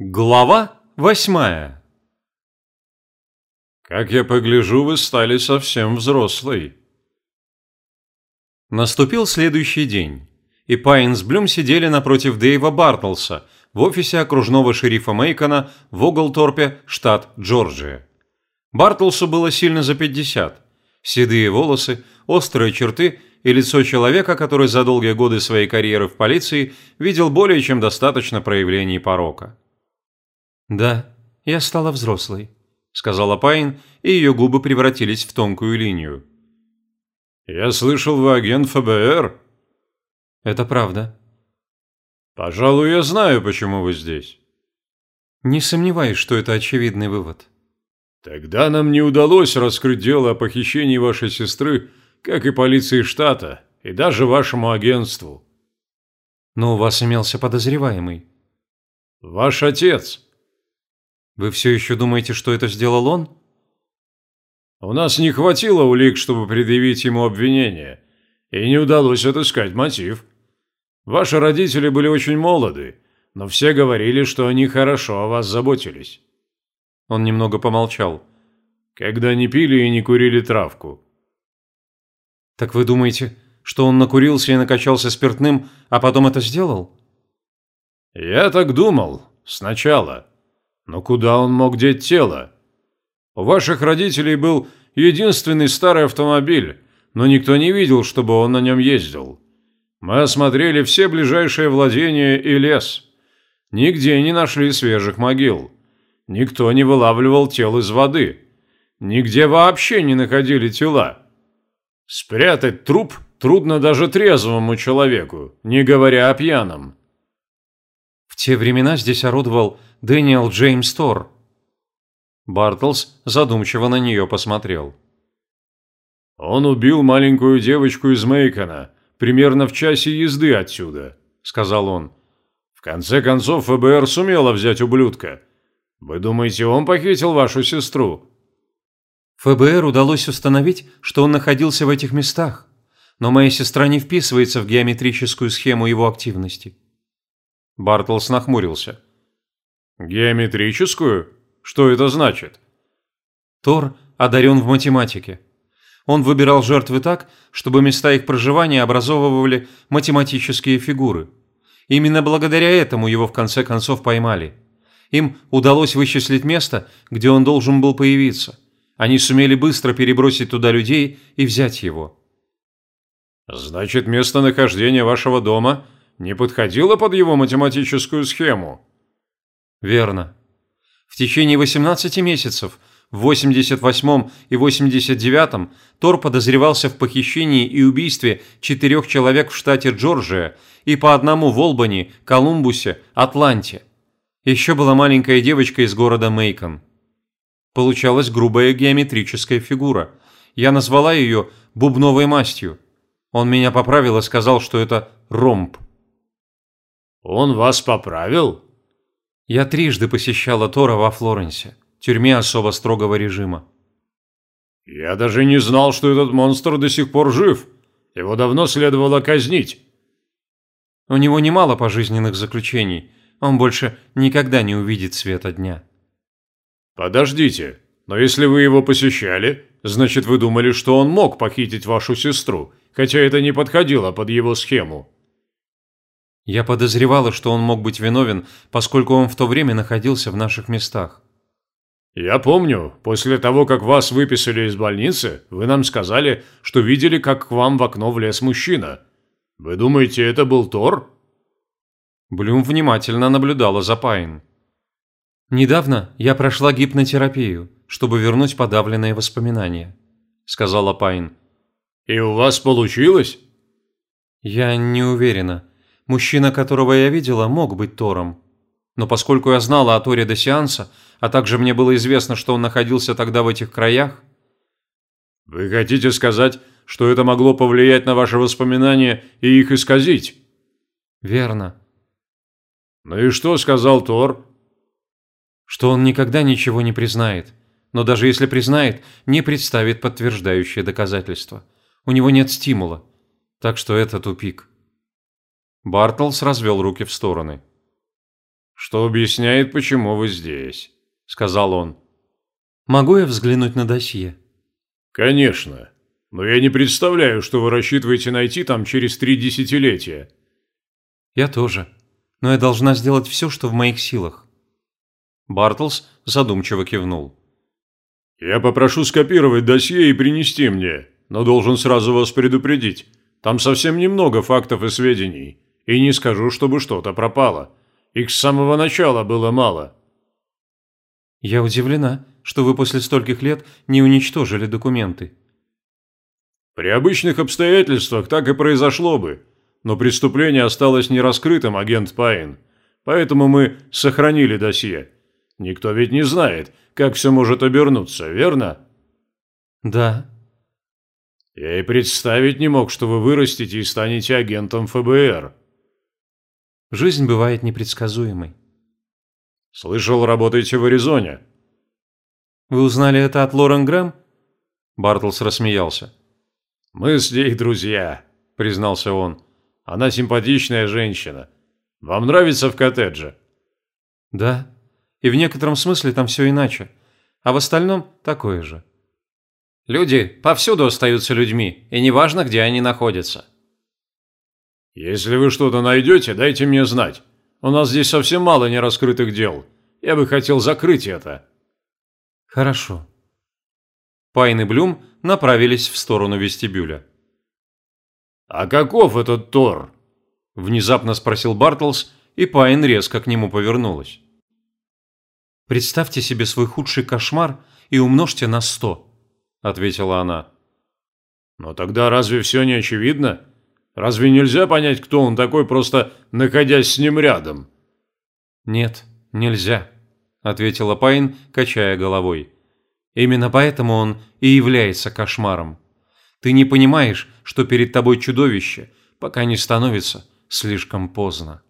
Глава восьмая «Как я погляжу, вы стали совсем взрослый». Наступил следующий день, и Пайн с Блюм сидели напротив Дэйва Бартлса в офисе окружного шерифа Мейкона в Оглторпе, штат Джорджия. Бартлсу было сильно за 50. Седые волосы, острые черты и лицо человека, который за долгие годы своей карьеры в полиции видел более чем достаточно проявлений порока. «Да, я стала взрослой», – сказала Пайн, и ее губы превратились в тонкую линию. «Я слышал, вы агент ФБР?» «Это правда». «Пожалуй, я знаю, почему вы здесь». «Не сомневаюсь, что это очевидный вывод». «Тогда нам не удалось раскрыть дело о похищении вашей сестры, как и полиции штата, и даже вашему агентству». «Но у вас имелся подозреваемый». «Ваш отец». Вы все еще думаете, что это сделал он? У нас не хватило улик, чтобы предъявить ему обвинение, и не удалось отыскать мотив. Ваши родители были очень молоды, но все говорили, что они хорошо о вас заботились. Он немного помолчал. Когда не пили и не курили травку. Так вы думаете, что он накурился и накачался спиртным, а потом это сделал? Я так думал. Сначала. Но куда он мог деть тело? У ваших родителей был единственный старый автомобиль, но никто не видел, чтобы он на нем ездил. Мы осмотрели все ближайшие владения и лес. Нигде не нашли свежих могил. Никто не вылавливал тел из воды. Нигде вообще не находили тела. Спрятать труп трудно даже трезвому человеку, не говоря о пьяном. В те времена здесь орудовал Дэниел Джеймс Тор. Бартлс задумчиво на нее посмотрел. «Он убил маленькую девочку из Мейкона, примерно в часе езды отсюда», – сказал он. «В конце концов ФБР сумело взять ублюдка. Вы думаете, он похитил вашу сестру?» ФБР удалось установить, что он находился в этих местах, но моя сестра не вписывается в геометрическую схему его активности. Бартлс нахмурился. Геометрическую? Что это значит? Тор одарен в математике. Он выбирал жертвы так, чтобы места их проживания образовывали математические фигуры. Именно благодаря этому его в конце концов поймали. Им удалось вычислить место, где он должен был появиться. Они сумели быстро перебросить туда людей и взять его. «Значит, местонахождение вашего дома не подходило под его математическую схему?» Верно. В течение 18 месяцев, в 88 и 89 Тор подозревался в похищении и убийстве четырех человек в штате Джорджия и по одному в Олбани, Колумбусе, Атланте. Еще была маленькая девочка из города Мейкон. Получалась грубая геометрическая фигура. Я назвала ее бубновой мастью. Он меня поправил и сказал, что это ромб. «Он вас поправил?» Я трижды посещала Тора во Флоренсе, тюрьме особо строгого режима. Я даже не знал, что этот монстр до сих пор жив. Его давно следовало казнить. У него немало пожизненных заключений. Он больше никогда не увидит света дня. Подождите, но если вы его посещали, значит вы думали, что он мог похитить вашу сестру, хотя это не подходило под его схему. Я подозревала, что он мог быть виновен, поскольку он в то время находился в наших местах. «Я помню, после того, как вас выписали из больницы, вы нам сказали, что видели, как к вам в окно влез мужчина. Вы думаете, это был Тор?» Блюм внимательно наблюдала за Пайн. «Недавно я прошла гипнотерапию, чтобы вернуть подавленные воспоминания», – сказала Пайн. «И у вас получилось?» «Я не уверена. Мужчина, которого я видела, мог быть Тором. Но поскольку я знала о Торе до сеанса, а также мне было известно, что он находился тогда в этих краях... Вы хотите сказать, что это могло повлиять на ваши воспоминания и их исказить? Верно. Ну и что сказал Тор? Что он никогда ничего не признает. Но даже если признает, не представит подтверждающее доказательство. У него нет стимула. Так что это тупик. Бартлс развел руки в стороны. Что объясняет, почему вы здесь», – сказал он. «Могу я взглянуть на досье?» «Конечно. Но я не представляю, что вы рассчитываете найти там через три десятилетия». «Я тоже. Но я должна сделать все, что в моих силах». Бартлс задумчиво кивнул. «Я попрошу скопировать досье и принести мне, но должен сразу вас предупредить. Там совсем немного фактов и сведений, и не скажу, чтобы что-то пропало. Их с самого начала было мало». «Я удивлена, что вы после стольких лет не уничтожили документы». «При обычных обстоятельствах так и произошло бы, но преступление осталось нераскрытым, агент Пайн, поэтому мы сохранили досье. Никто ведь не знает, как все может обернуться, верно?» «Да». «Я и представить не мог, что вы вырастете и станете агентом ФБР». «Жизнь бывает непредсказуемой». «Слышал, работаете в Аризоне». «Вы узнали это от Лорен Грэм?» Бартлс рассмеялся. «Мы с ней друзья», – признался он. «Она симпатичная женщина. Вам нравится в коттедже?» «Да», и в некотором смысле там все иначе. А в остальном такое же. Люди повсюду остаются людьми, и неважно, где они находятся. Если вы что-то найдете, дайте мне знать. У нас здесь совсем мало нераскрытых дел. Я бы хотел закрыть это. Хорошо. Пайн и Блюм направились в сторону вестибюля. «А каков этот Тор?» – внезапно спросил Бартлс, и Пайн резко к нему повернулась. «Представьте себе свой худший кошмар и умножьте на сто», – ответила она. «Но тогда разве все не очевидно? Разве нельзя понять, кто он такой, просто находясь с ним рядом?» «Нет, нельзя», – ответила Пайн, качая головой. «Именно поэтому он и является кошмаром. Ты не понимаешь, что перед тобой чудовище, пока не становится слишком поздно».